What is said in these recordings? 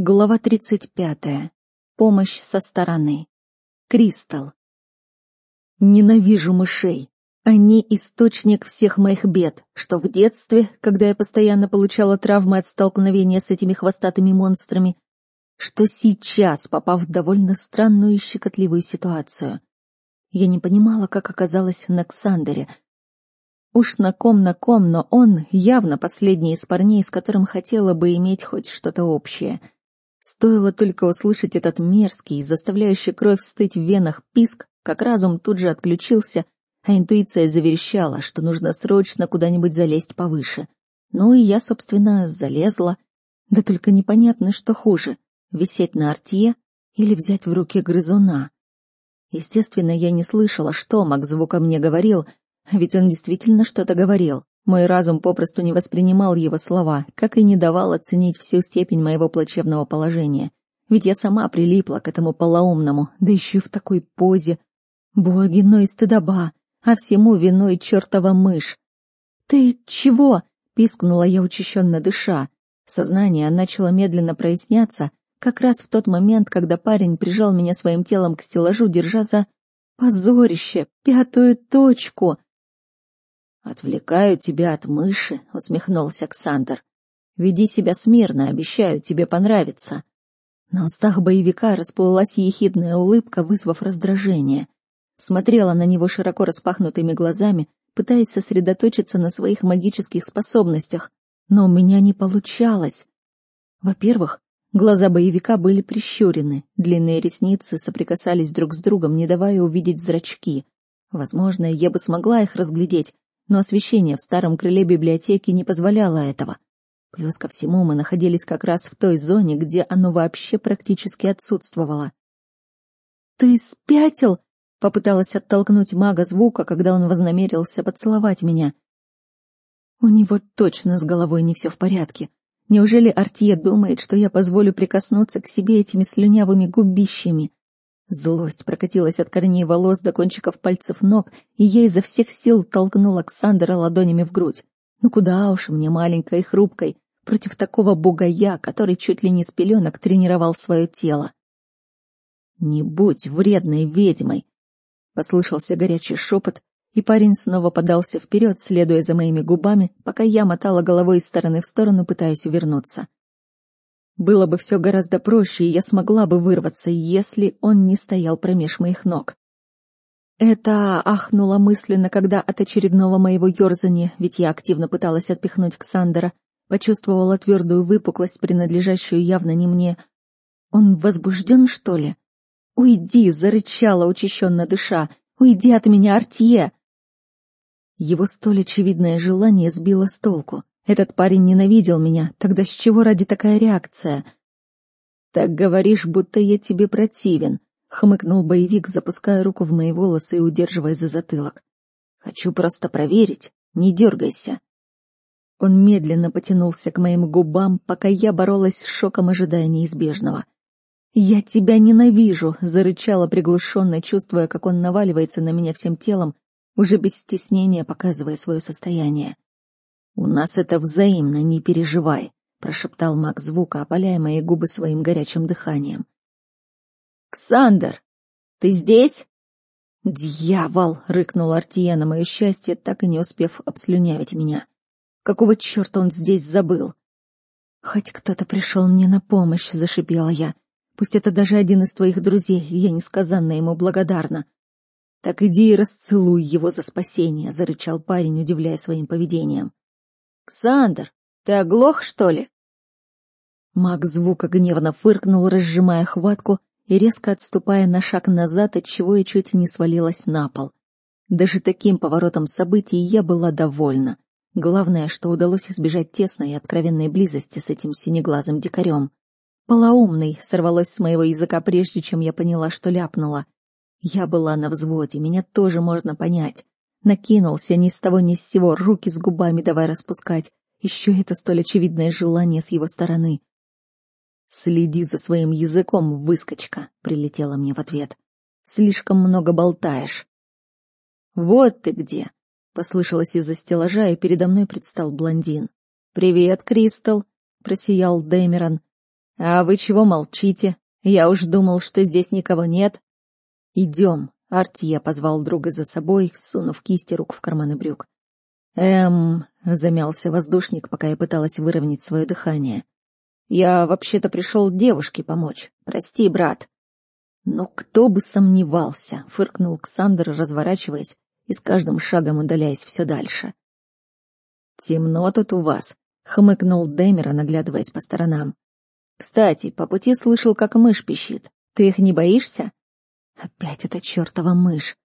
Глава 35. Помощь со стороны. Кристал. Ненавижу мышей. Они источник всех моих бед, что в детстве, когда я постоянно получала травмы от столкновения с этими хвостатыми монстрами, что сейчас, попав в довольно странную и щекотливую ситуацию. Я не понимала, как оказалась на Ксандере. Уж на ком на ком, но он явно последний из парней, с которым хотела бы иметь хоть что-то общее — Стоило только услышать этот мерзкий, заставляющий кровь стыть в венах писк, как разум тут же отключился, а интуиция заверещала, что нужно срочно куда-нибудь залезть повыше. Ну и я, собственно, залезла. Да только непонятно, что хуже — висеть на артье или взять в руки грызуна. Естественно, я не слышала, что Мак звуком мне говорил, а ведь он действительно что-то говорил. Мой разум попросту не воспринимал его слова, как и не давал оценить всю степень моего плачевного положения. Ведь я сама прилипла к этому полоумному, да еще в такой позе. Боги, но и стыдоба, а всему виной чертова мышь. «Ты чего?» — пискнула я, учащенно дыша. Сознание начало медленно проясняться, как раз в тот момент, когда парень прижал меня своим телом к стеллажу, держа за позорище, пятую точку — «Отвлекаю тебя от мыши», — усмехнулся Александр. «Веди себя смирно, обещаю, тебе понравится». На устах боевика расплылась ехидная улыбка, вызвав раздражение. Смотрела на него широко распахнутыми глазами, пытаясь сосредоточиться на своих магических способностях, но у меня не получалось. Во-первых, глаза боевика были прищурены, длинные ресницы соприкасались друг с другом, не давая увидеть зрачки. Возможно, я бы смогла их разглядеть, но освещение в старом крыле библиотеки не позволяло этого. Плюс ко всему мы находились как раз в той зоне, где оно вообще практически отсутствовало. «Ты спятил?» — попыталась оттолкнуть мага звука, когда он вознамерился поцеловать меня. У него точно с головой не все в порядке. Неужели Артье думает, что я позволю прикоснуться к себе этими слюнявыми губищами? Злость прокатилась от корней волос до кончиков пальцев ног, и я изо всех сил толкнула Ксандера ладонями в грудь. Ну куда уж мне маленькой и хрупкой, против такого бугая, который чуть ли не с пеленок тренировал свое тело. «Не будь вредной ведьмой!» Послышался горячий шепот, и парень снова подался вперед, следуя за моими губами, пока я мотала головой из стороны в сторону, пытаясь увернуться. Было бы все гораздо проще, и я смогла бы вырваться, если он не стоял промеж моих ног. Это ахнула мысленно, когда от очередного моего ерзания, ведь я активно пыталась отпихнуть Ксандера, почувствовала твердую выпуклость, принадлежащую явно не мне. Он возбужден, что ли? «Уйди!» — зарычала, учащенно дыша. «Уйди от меня, Артье!» Его столь очевидное желание сбило с толку. Этот парень ненавидел меня, тогда с чего ради такая реакция? Так говоришь, будто я тебе противен, хмыкнул боевик, запуская руку в мои волосы и удерживая за затылок. Хочу просто проверить, не дергайся. Он медленно потянулся к моим губам, пока я боролась с шоком ожидая неизбежного. «Я тебя ненавижу!» — зарычала приглушенно, чувствуя, как он наваливается на меня всем телом, уже без стеснения показывая свое состояние. «У нас это взаимно, не переживай», — прошептал маг звука, опаляя мои губы своим горячим дыханием. «Ксандр, ты здесь?» «Дьявол!» — рыкнул Артия на мое счастье, так и не успев обслюнявить меня. «Какого черта он здесь забыл?» «Хоть кто-то пришел мне на помощь», — зашипела я. «Пусть это даже один из твоих друзей, я несказанно ему благодарна». «Так иди и расцелуй его за спасение», — зарычал парень, удивляя своим поведением. «Ксандр, ты оглох, что ли?» Маг звука гневно фыркнул, разжимая хватку и резко отступая на шаг назад, от чего я чуть не свалилась на пол. Даже таким поворотом событий я была довольна. Главное, что удалось избежать тесной и откровенной близости с этим синеглазым дикарем. Полоумный сорвалось с моего языка, прежде чем я поняла, что ляпнула. Я была на взводе, меня тоже можно понять. Накинулся ни с того ни с сего, руки с губами давай распускать. Еще это столь очевидное желание с его стороны. «Следи за своим языком, выскочка», — прилетела мне в ответ. «Слишком много болтаешь». «Вот ты где!» — послышалось из-за стеллажа, и передо мной предстал блондин. «Привет, Кристал!» — просиял Дэмерон. «А вы чего молчите? Я уж думал, что здесь никого нет». «Идем», — Артия позвал друга за собой, сунув кисти рук в карманы брюк. «Эм...» — замялся воздушник, пока я пыталась выровнять свое дыхание. «Я вообще-то пришел девушке помочь. Прости, брат». «Ну кто бы сомневался!» — фыркнул Ксандр, разворачиваясь и с каждым шагом удаляясь все дальше. «Темно тут у вас», — хмыкнул Демер, наглядываясь по сторонам. «Кстати, по пути слышал, как мышь пищит. Ты их не боишься?» «Опять эта чертова мышь!»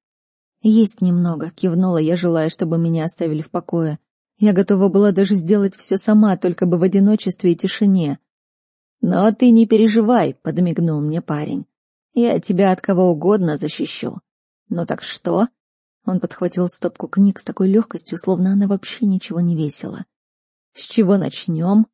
«Есть немного», — кивнула я, желая, чтобы меня оставили в покое. Я готова была даже сделать все сама, только бы в одиночестве и тишине. «Но ты не переживай», — подмигнул мне парень. «Я тебя от кого угодно защищу». «Ну так что?» Он подхватил стопку книг с такой легкостью, словно она вообще ничего не весила. «С чего начнем?»